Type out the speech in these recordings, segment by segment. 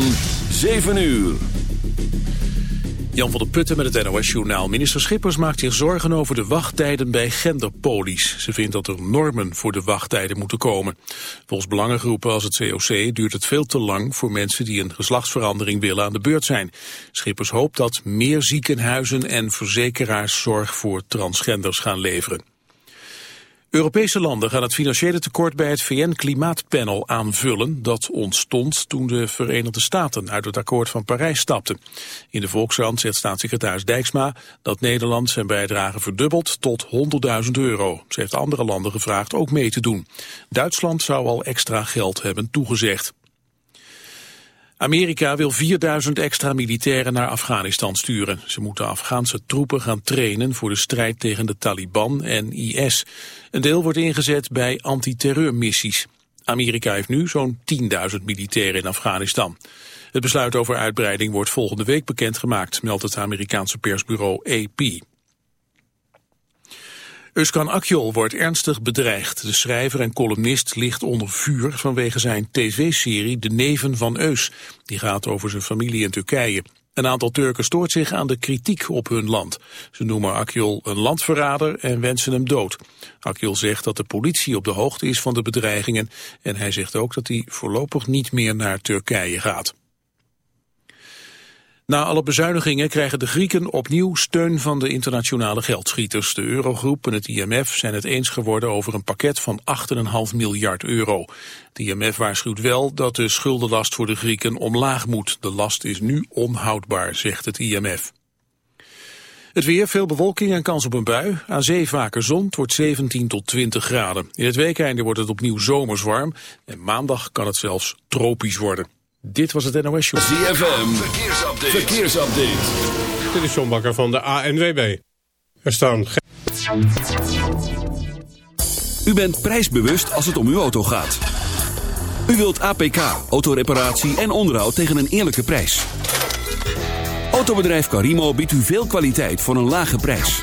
van 7 uur. Jan van der Putten met het NOS-journaal. Minister Schippers maakt zich zorgen over de wachttijden bij genderpolies. Ze vindt dat er normen voor de wachttijden moeten komen. Volgens belangengroepen als het COC duurt het veel te lang... voor mensen die een geslachtsverandering willen aan de beurt zijn. Schippers hoopt dat meer ziekenhuizen en verzekeraars zorg voor transgenders gaan leveren. Europese landen gaan het financiële tekort bij het VN-klimaatpanel aanvullen. Dat ontstond toen de Verenigde Staten uit het akkoord van Parijs stapten. In de Volkskrant zegt staatssecretaris Dijksma dat Nederland zijn bijdrage verdubbelt tot 100.000 euro. Ze heeft andere landen gevraagd ook mee te doen. Duitsland zou al extra geld hebben toegezegd. Amerika wil 4000 extra militairen naar Afghanistan sturen. Ze moeten Afghaanse troepen gaan trainen voor de strijd tegen de Taliban en IS. Een deel wordt ingezet bij antiterreurmissies. Amerika heeft nu zo'n 10.000 militairen in Afghanistan. Het besluit over uitbreiding wordt volgende week bekendgemaakt, meldt het Amerikaanse persbureau AP. Uskan Akjol wordt ernstig bedreigd. De schrijver en columnist ligt onder vuur vanwege zijn tv-serie De Neven van Eus. Die gaat over zijn familie in Turkije. Een aantal Turken stoort zich aan de kritiek op hun land. Ze noemen Akjol een landverrader en wensen hem dood. Akjol zegt dat de politie op de hoogte is van de bedreigingen... en hij zegt ook dat hij voorlopig niet meer naar Turkije gaat. Na alle bezuinigingen krijgen de Grieken opnieuw steun van de internationale geldschieters. De Eurogroep en het IMF zijn het eens geworden over een pakket van 8,5 miljard euro. De IMF waarschuwt wel dat de schuldenlast voor de Grieken omlaag moet. De last is nu onhoudbaar, zegt het IMF. Het weer, veel bewolking en kans op een bui. Aan zee vaker zon, het wordt 17 tot 20 graden. In het weekende wordt het opnieuw zomers warm. En maandag kan het zelfs tropisch worden. Dit was het NOS Show. ZFM, verkeersupdate. verkeersupdate. Dit is John Bakker van de ANWB. Er staan... U bent prijsbewust als het om uw auto gaat. U wilt APK, autoreparatie en onderhoud tegen een eerlijke prijs. Autobedrijf Carimo biedt u veel kwaliteit voor een lage prijs.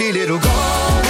pretty little girl.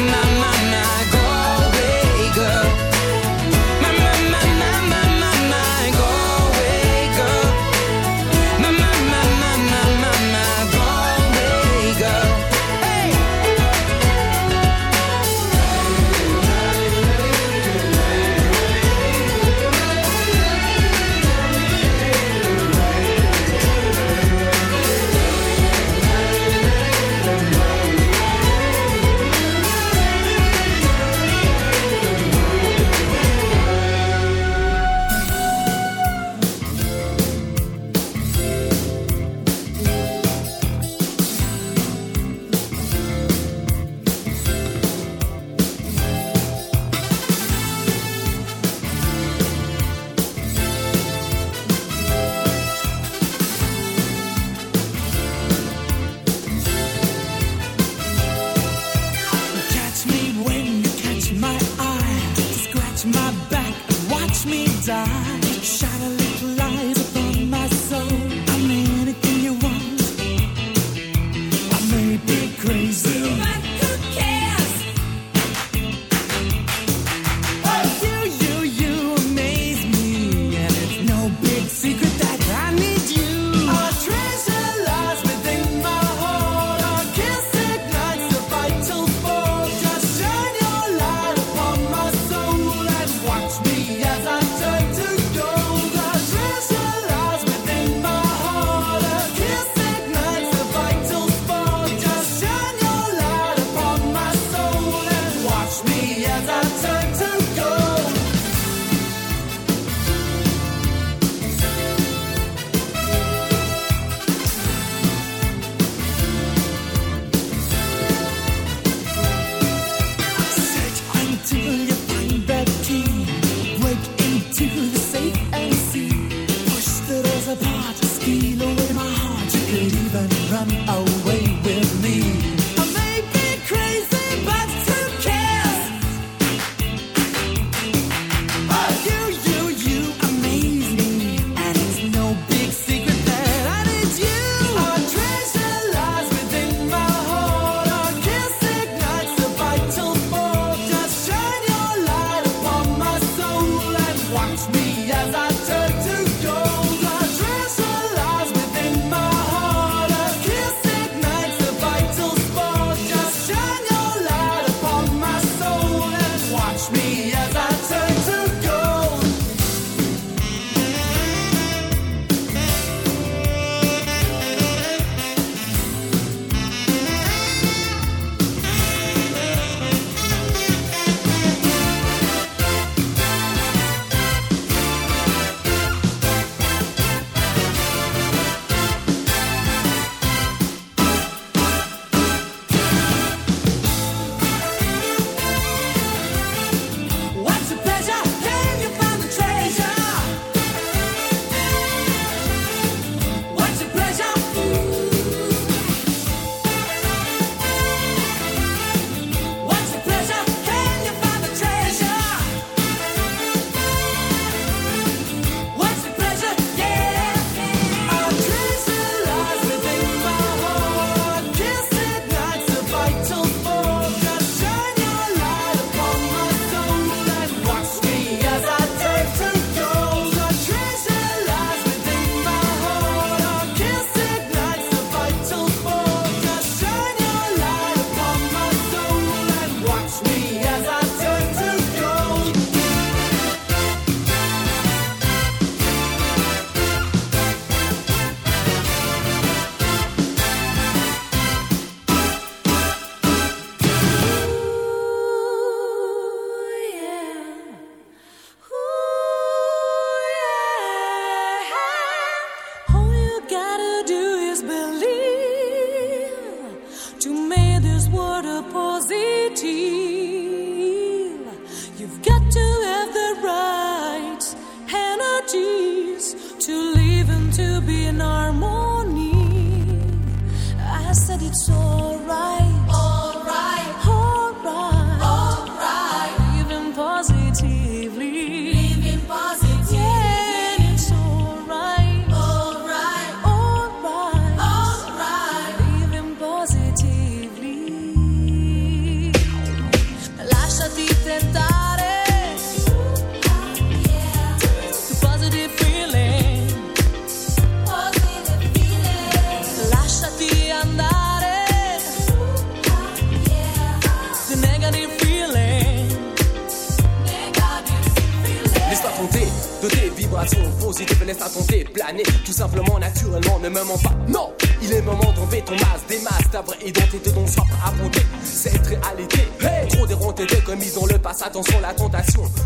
I'm not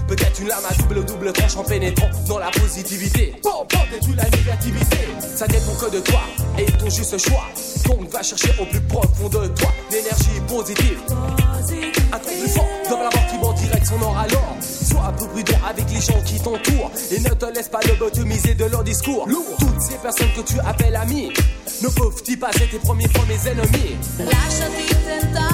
Peut-être une lame à double double tranche en pénétrant dans la positivité. Bon, bon, tu la négativité. Ça dépend que de toi et ton juste choix. Donc va chercher au plus profond de toi l'énergie positive. Un truc plus fort dans la mort qui va en direction nord alors. Sois un peu prudent avec les gens qui t'entourent et ne te laisse pas lobotomiser de leur discours. Toutes ces personnes que tu appelles amis ne peuvent-ils pas être tes premiers fois mes ennemis? Lasciati tentare.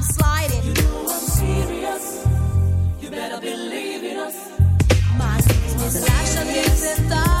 thought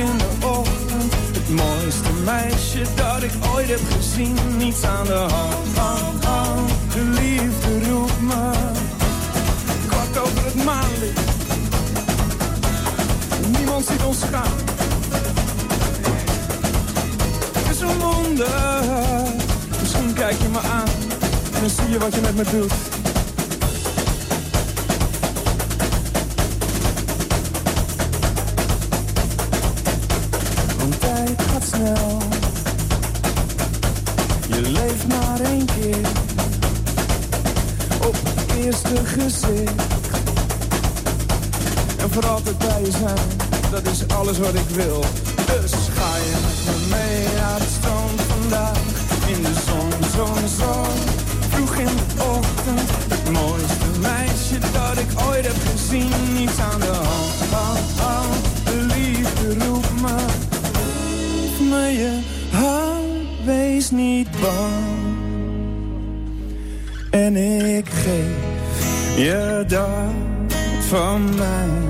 in de ochtend. Het mooiste meisje dat ik ooit heb gezien. Niets aan de hand, hand. De liefde roept me. Kwart over het maanlicht. Niemand ziet ons gaan. Het is een wonder. Misschien kijk je me aan. En dan zie je wat je met me doet Je leeft maar één keer. Op het eerste gezicht. En voor altijd bij je zijn. Dat is alles wat ik wil. Dus ga je met me mee aan het strand vandaag. In de zon, zon, zon. Vroeg in de ochtend. Het mooiste meisje dat ik ooit heb gezien. Niets aan de hand. Ah, ah. En ik geef je dat van mij.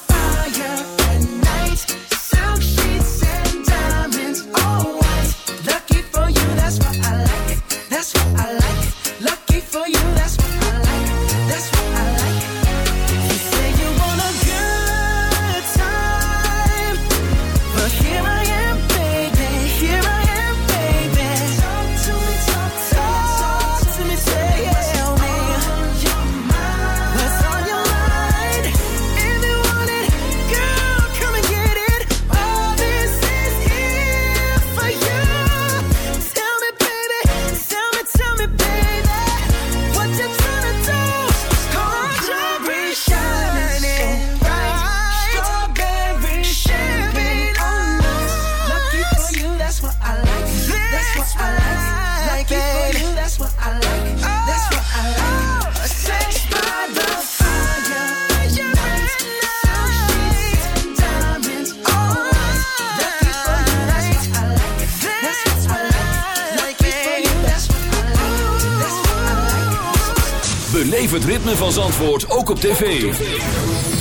Beleef het ritme van Zandvoort ook op tv.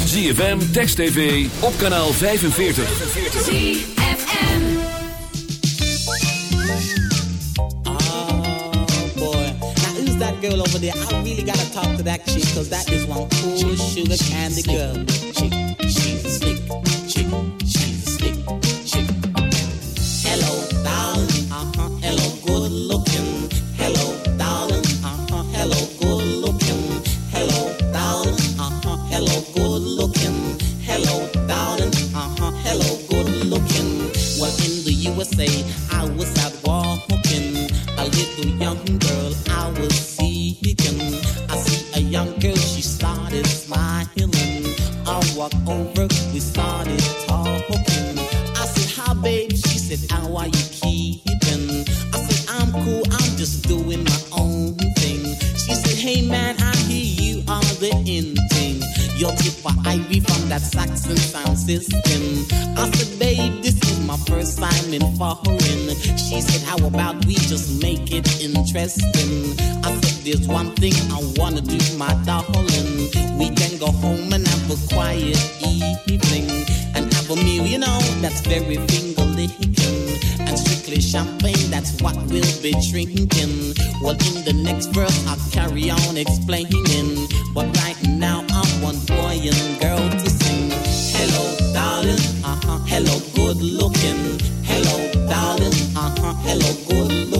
ZFM, Text TV, op kanaal 45. ZFM Oh boy, now who's that girl over there? I really gotta talk to that chick, cause that is one cool sugar candy girl. Chick, chick, chick. looking. Hello, darling. Uh huh. Hello, good looking.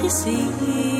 acontecer.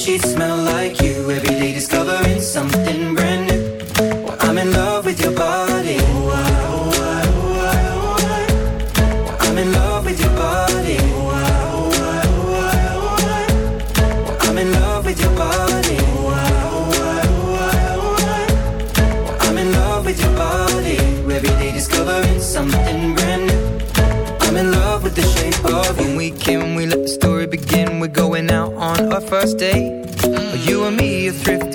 She smell like you. Every day discover.